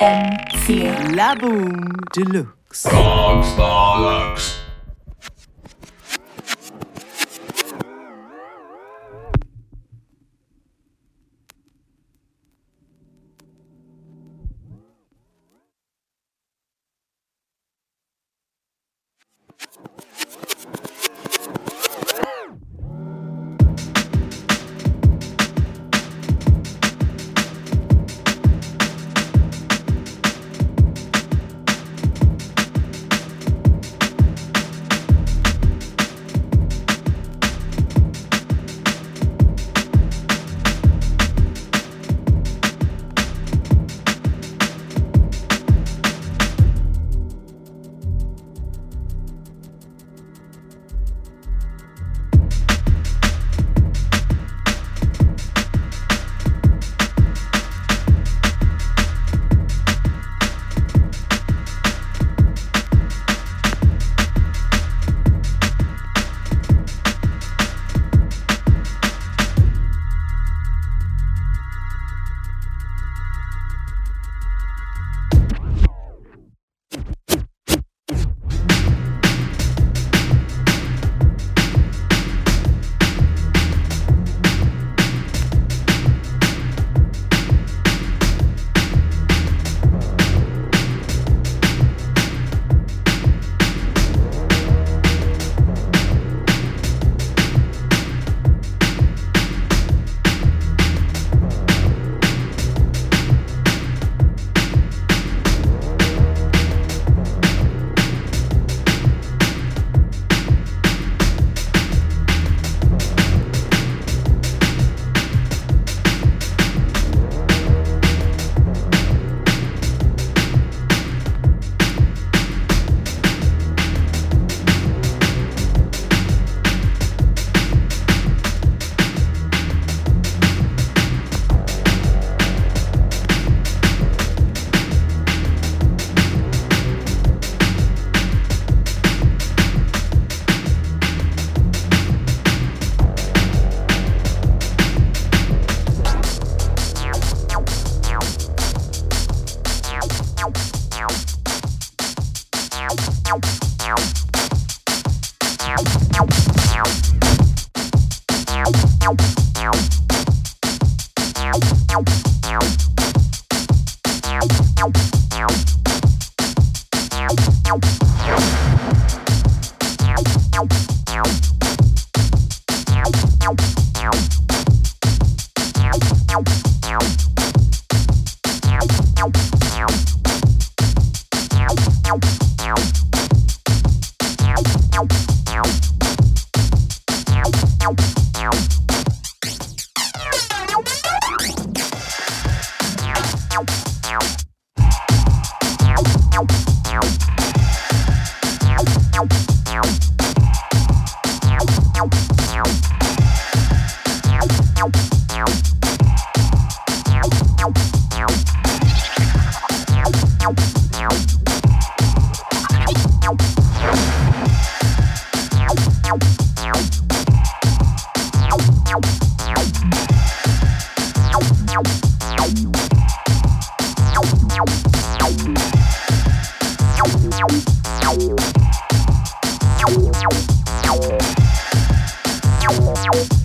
FM4. La Boom Deluxe. Rockstar Lux. Thank you.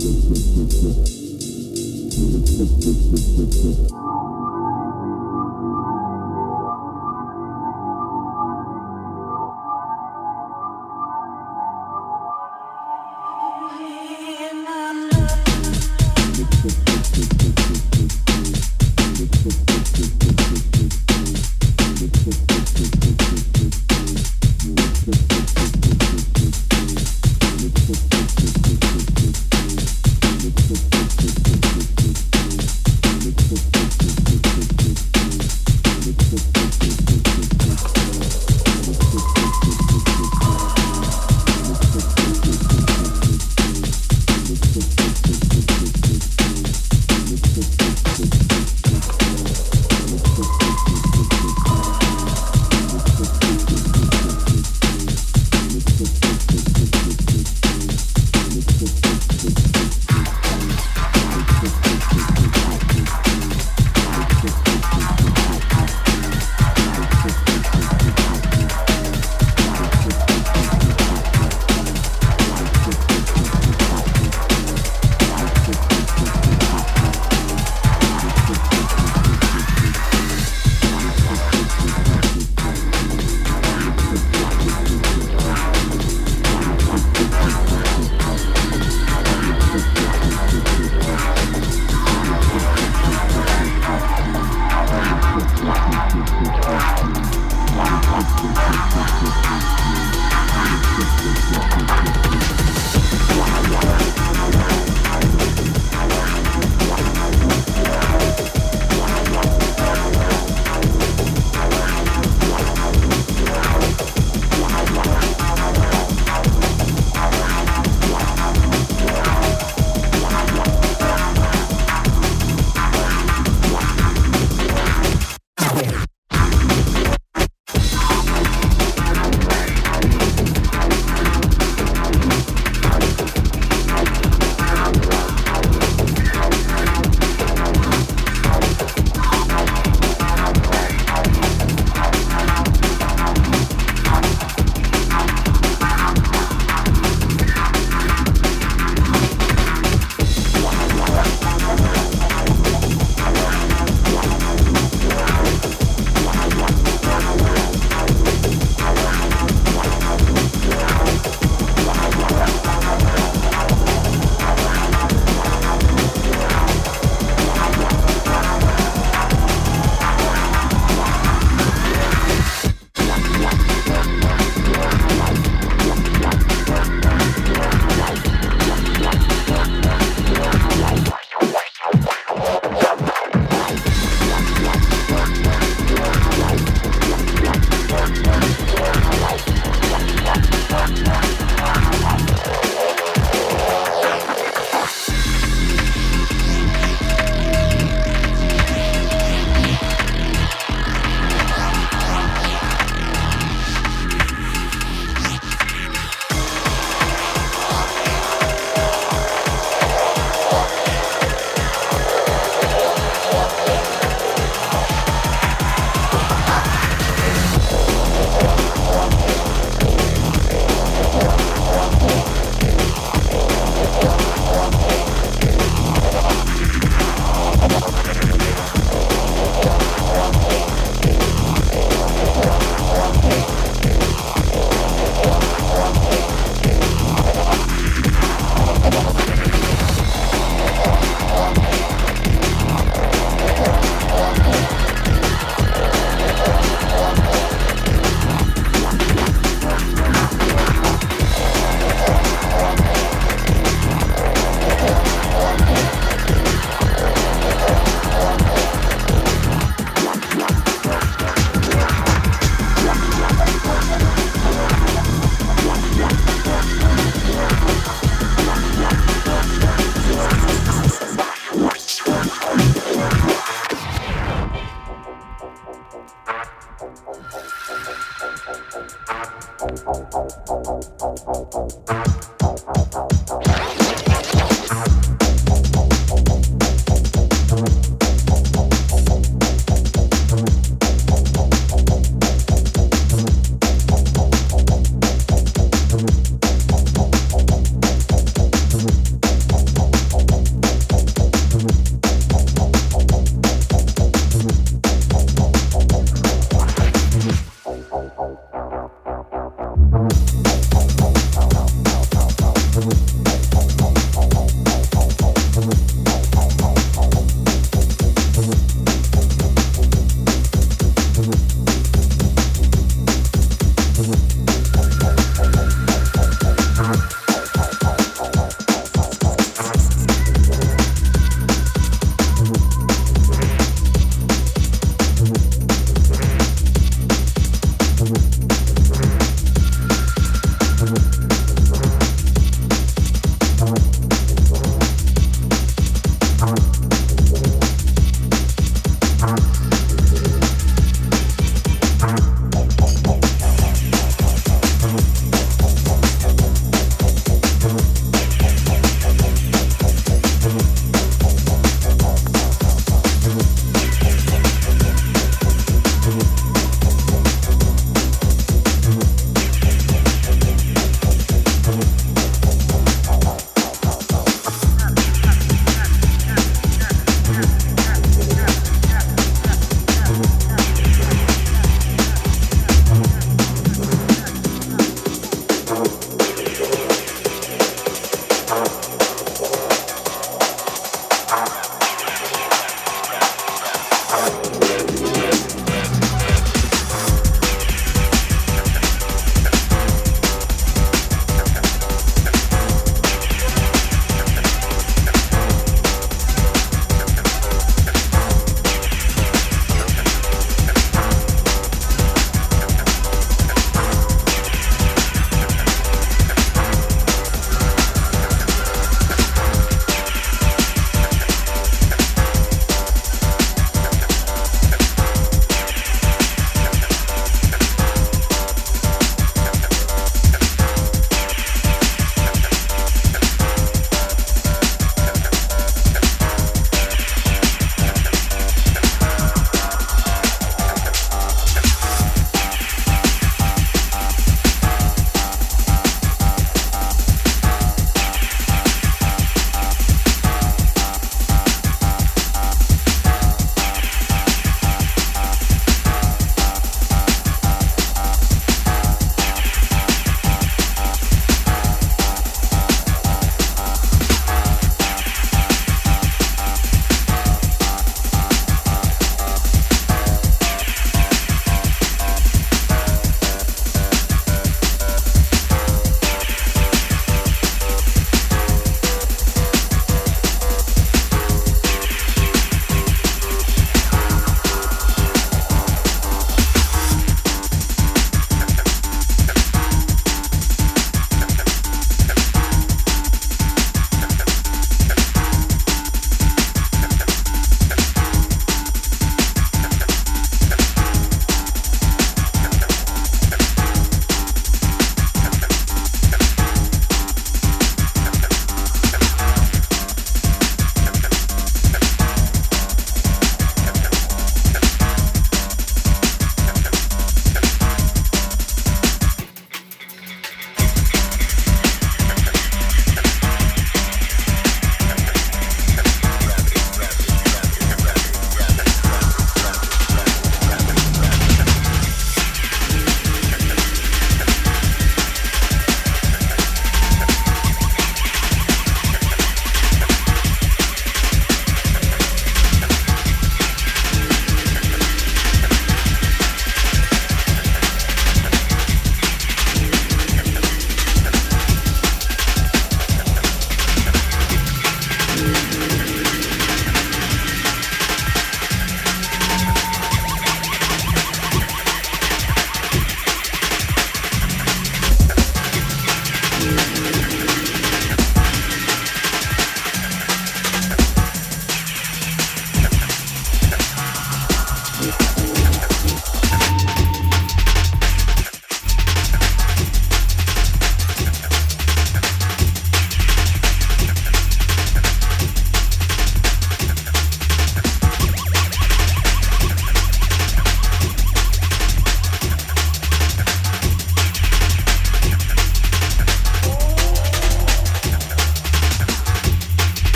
Thank you.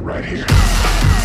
right here.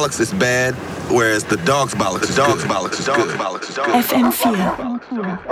Bollocks is bad, whereas the dog's bollocks, the dog's bollocks is good. FM4.